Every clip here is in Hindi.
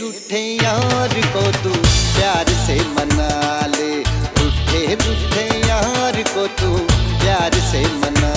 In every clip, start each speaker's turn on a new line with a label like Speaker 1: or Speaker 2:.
Speaker 1: रूठे यार को तू प्यार से मना ले। रूठे रूठे यार को तू प्यार से मना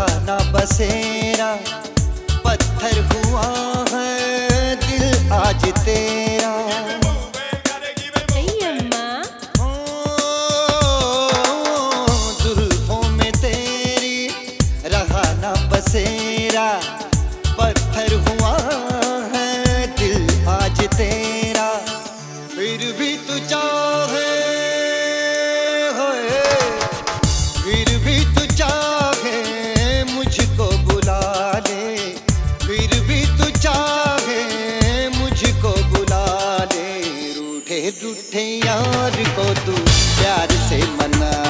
Speaker 1: था बसेरा पत्थर हुआ है दिल आज तेरा। जुल्फों में तेरी रहा ना बसेरा पत्थर हुआ झूठे यार को तू प्यार से मना।